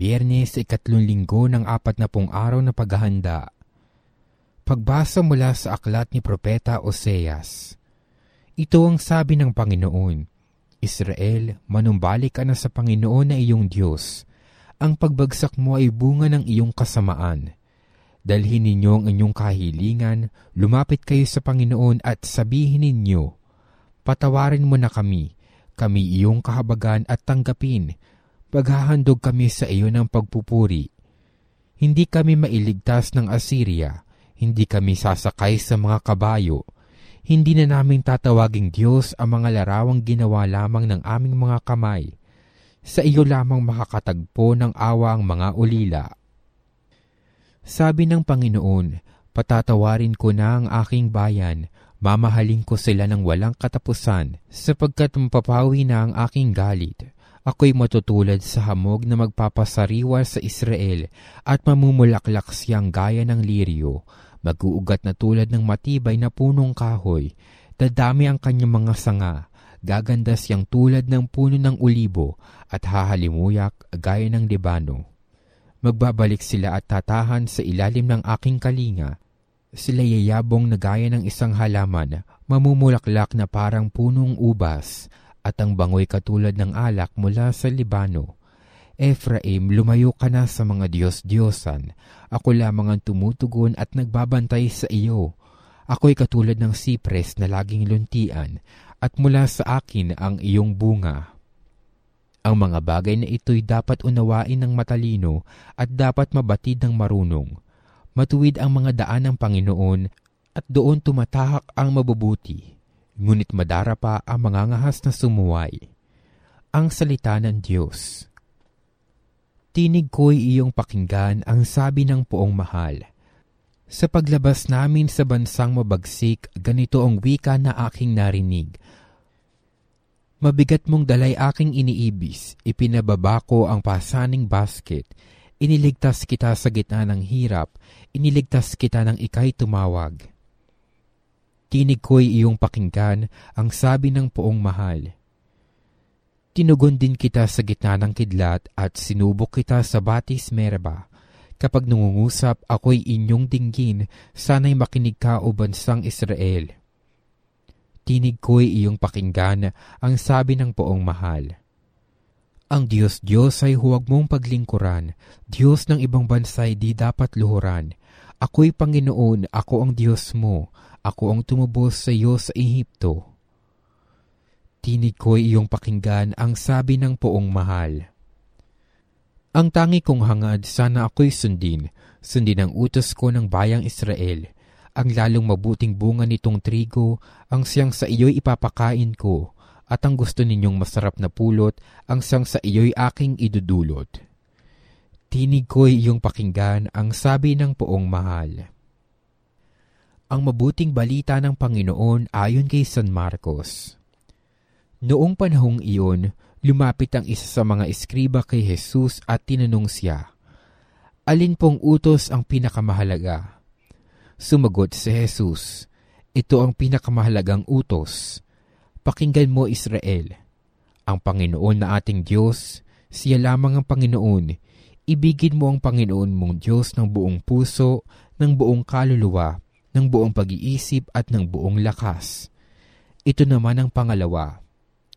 Biyernes sa ikatlong linggo ng apat na pong araw na paghahanda. Pagbasa mula sa aklat ni Propeta Oseas. Ito ang sabi ng Panginoon, Israel, manumbalik ka na sa Panginoon na iyong Diyos. Ang pagbagsak mo ay bunga ng iyong kasamaan. Dalhin ninyo ang inyong kahilingan, lumapit kayo sa Panginoon at sabihin ninyo, Patawarin mo na kami, kami iyong kahabagan at tanggapin, paghahandog kami sa iyo ng pagpupuri. Hindi kami mailigtas ng Assyria, hindi kami sasakay sa mga kabayo, hindi na namin tatawaging Diyos ang mga larawang ginawa lamang ng aming mga kamay. Sa iyo lamang makakatagpo ng awa ang mga ulila. Sabi ng Panginoon, patatawarin ko na ang aking bayan, mamahalin ko sila ng walang katapusan, sapagkat mapapawi na ang aking galit ako'y matutulad sa hamog na magpapasariwa sa Israel at mamumulaklak siyang gaya ng liryo, mag-uugat na tulad ng matibay na punong kahoy, dadami ang kanyang mga sanga, gaganda siyang tulad ng puno ng ulibo at hahalimuyak gaya ng Libano. Magbabalik sila at tatahan sa ilalim ng aking kalinga. Sila yayabong na gaya ng isang halaman, mamumulaklak na parang punong ubas, at ang bangoy katulad ng alak mula sa Libano. Ephraim, lumayo ka na sa mga Diyos-Diyosan. Ako lamang ang tumutugon at nagbabantay sa iyo. Ako'y katulad ng sipres na laging luntian, at mula sa akin ang iyong bunga. Ang mga bagay na ito'y dapat unawain ng matalino at dapat mabatid ng marunong. Matuwid ang mga daan ng Panginoon at doon tumatahak ang mabubuti ngunit madarapa ang mga ngahas na sumuway. Ang salita ng Diyos. Tinig ko'y iyong pakinggan ang sabi ng poong mahal. Sa paglabas namin sa bansang mabagsik, ganito ang wika na aking narinig. Mabigat mong dalay aking iniibis, ipinababa ko ang pasaning basket, iniligtas kita sa gitna ng hirap, iniligtas kita ng ikay tumawag. Tinig ko'y iyong pakinggan ang sabi ng poong mahal. Tinugon din kita sa gitna ng kidlat at sinubok kita sa batis merba. Kapag nungungusap ako'y inyong dinggin, sana'y makinig ka o bansang Israel. Tinig ko'y iyong pakinggan ang sabi ng poong mahal. Ang Diyos-Diyos ay huwag mong paglingkuran, Diyos ng ibang bansay di dapat luhuran. Ako'y Panginoon, ako ang Diyos mo, ako ang tumubos sa iyo sa Ehipto. Tinig ko'y iyong pakinggan ang sabi ng poong mahal. Ang tangi kong hangad sana ako'y sundin, sundin ang utos ko ng bayang Israel. Ang lalong mabuting bunga nitong trigo, ang siyang sa iyo'y ipapakain ko, at ang gusto ninyong masarap na pulot, ang siyang sa iyo'y aking idudulot. Tinig ko'y iyong pakinggan ang sabi ng poong mahal ang mabuting balita ng Panginoon ayon kay San Marcos. Noong panahong iyon, lumapit ang isa sa mga eskriba kay Jesus at tinanong siya, Alin pong utos ang pinakamahalaga? Sumagot si Jesus, Ito ang pinakamahalagang utos. Pakinggan mo Israel. Ang Panginoon na ating Diyos, siya lamang ang Panginoon. Ibigin mo ang Panginoon mong Diyos ng buong puso, ng buong kaluluwa, ng buong pag-iisip at ng buong lakas. Ito naman ang pangalawa.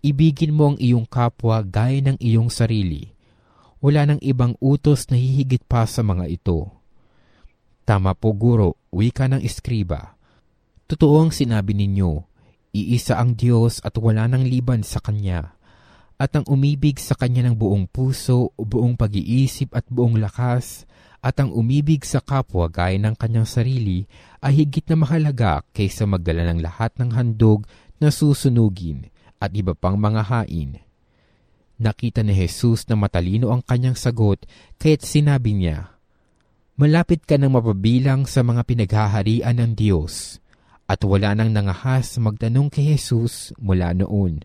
Ibigin mo ang iyong kapwa gaya ng iyong sarili. Wala nang ibang utos na hihigit pa sa mga ito. Tama po guro, wika ng eskriba. Totoo ang sinabi ninyo, iisa ang Diyos at wala nang liban sa Kanya. At ang umibig sa Kanya ng buong puso, buong pag-iisip at buong lakas, at ang umibig sa kapwa gaya ng kanyang sarili ay higit na mahalaga kaysa magdala ng lahat ng handog na susunugin at iba pang mga hain. Nakita ni Jesus na matalino ang kanyang sagot kaya't sinabi niya, Malapit ka nang mapabilang sa mga pinaghaharian ng Diyos at wala nang nangahas magtanong kay Jesus mula noon.